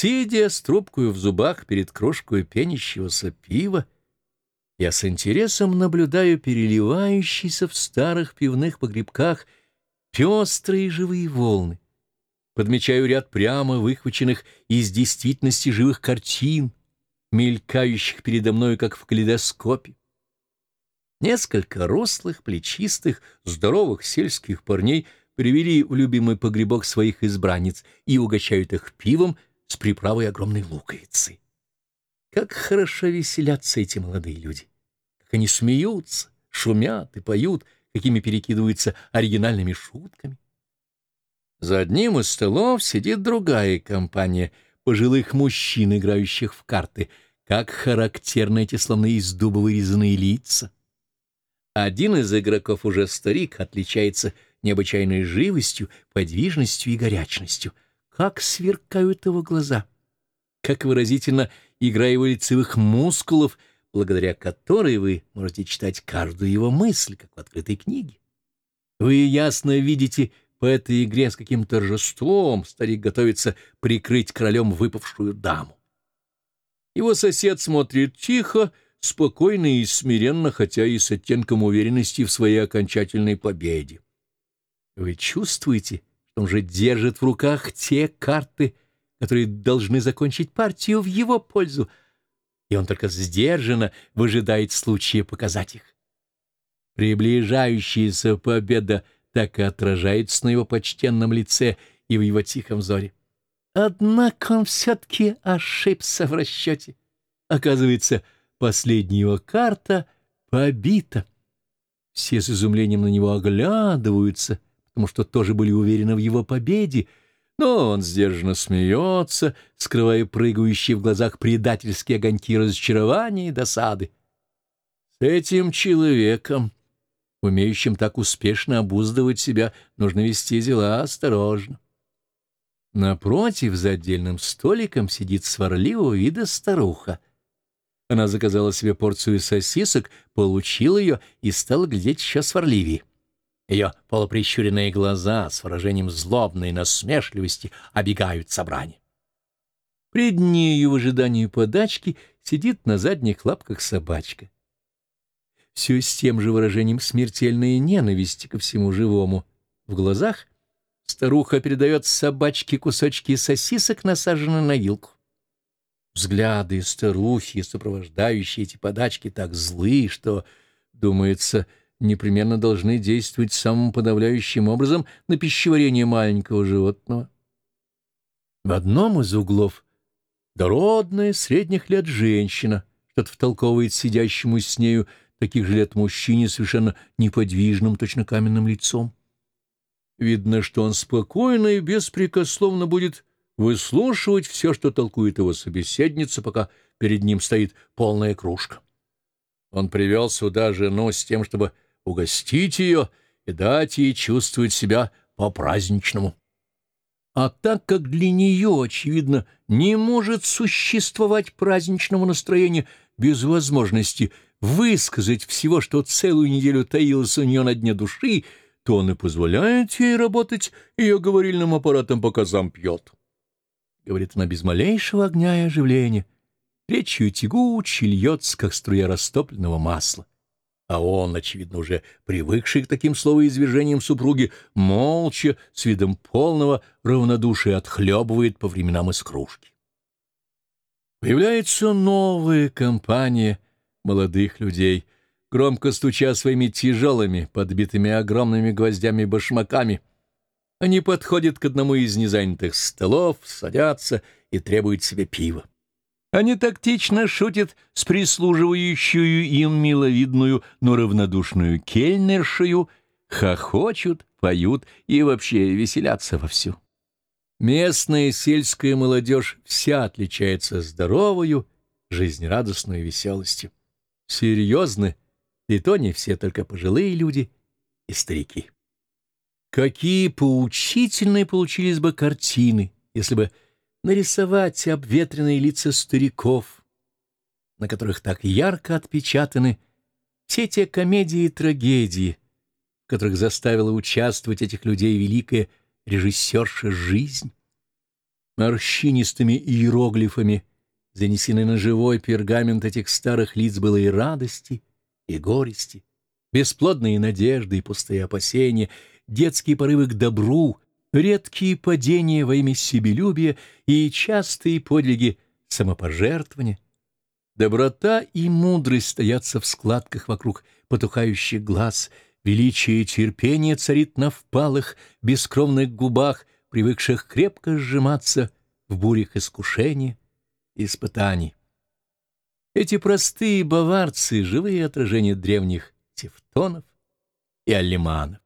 Сидя с трубкой в зубах перед кружкой пенящегося пива, я с интересом наблюдаю переливающиеся в старых пивных погребках пестрые живые волны. Подмечаю ряд прямо выхваченных из действительности живых картин, мелькающих передо мной, как в калейдоскопе. Несколько рослых, плечистых, здоровых сельских парней привели в любимый погребок своих избранниц и угощают их пивом с приправой огромной луковицы. Как хорошо веселятся эти молодые люди! Как они смеются, шумят и поют, какими перекидываются оригинальными шутками. За одним из столов сидит другая компания пожилых мужчин, играющих в карты. Как характерны эти словно из дуба вырезанные лица! Один из игроков уже старик, отличается необычайной живостью, подвижностью и горячностью. Как сверкают его глаза! Как выразительно игра его лицевых мускулов, благодаря которой вы можете читать каждую его мысль, как в открытой книге. Вы ясно видите по этой игре, с каким торжеством старик готовится прикрыть королем выпавшую даму. Его сосед смотрит тихо, спокойно и смиренно, хотя и с оттенком уверенности в своей окончательной победе. Вы чувствуете, он же держит в руках те карты, которые должны закончить партию в его пользу, и он только сдержанно выжидает случая показать их. Приближающаяся победа так и отражается на его почтенном лице и в его тихом взоре. Однако он все-таки ошибся в расчете. Оказывается, Последняя его карта побита. Все с изумлением на него оглядываются, потому что тоже были уверены в его победе, но он сдержанно смеется, скрывая прыгающие в глазах предательские огоньки разочарования и досады. С этим человеком, умеющим так успешно обуздывать себя, нужно вести дела осторожно. Напротив, за отдельным столиком сидит сварливого вида старуха — она заказала себе порцию сосисок, получила ее и стала глядеть еще сварливее. Ее полуприщуренные глаза с выражением злобной насмешливости обегают собрание. Пред нею в ожидании подачки сидит на задних лапках собачка. Все с тем же выражением смертельной ненависти ко всему живому. В глазах старуха передает собачке кусочки сосисок, насаженные на вилку. Взгляды старухи, сопровождающие эти подачки, так злы, что, думается, непременно должны действовать самым подавляющим образом на пищеварение маленького животного. В одном из углов дородная средних лет женщина что-то втолковывает сидящему с нею таких же лет мужчине совершенно неподвижным, точно каменным лицом. Видно, что он спокойно и беспрекословно будет выслушивать все, что толкует его собеседница, пока перед ним стоит полная кружка. Он привел сюда жену с тем, чтобы угостить ее и дать ей чувствовать себя по-праздничному. А так как для нее, очевидно, не может существовать праздничного настроения без возможности высказать всего, что целую неделю таилось у нее на дне души, то он и позволяет ей работать ее говорильным аппаратом, пока сам пьет. — говорит она без малейшего огня и оживления. Речью тягуче льется, как струя растопленного масла. А он, очевидно, уже привыкший к таким словоизвержениям супруги, молча, с видом полного равнодушия отхлебывает по временам из кружки. Появляется новая компания молодых людей, громко стуча своими тяжелыми, подбитыми огромными гвоздями башмаками — они подходят к одному из незанятых столов, садятся и требуют себе пива. Они тактично шутят с прислуживающую им миловидную, но равнодушную кельнершею, хохочут, поют и вообще веселятся вовсю. Местная сельская молодежь вся отличается здоровою, жизнерадостной веселостью. Серьезны, и то не все, только пожилые люди и старики. Какие поучительные получились бы картины, если бы нарисовать обветренные лица стариков, на которых так ярко отпечатаны все те комедии и трагедии, которых заставила участвовать этих людей великая режиссерша жизнь. Морщинистыми иероглифами занесены на живой пергамент этих старых лиц было и радости, и горести, бесплодные надежды и пустые опасения, детские порывы к добру, редкие падения во имя себелюбия и частые подвиги самопожертвования. Доброта и мудрость стоятся в складках вокруг потухающих глаз, величие и терпение царит на впалых, бескровных губах, привыкших крепко сжиматься в бурях искушения и испытаний. Эти простые баварцы — живые отражения древних тевтонов и аллиманов.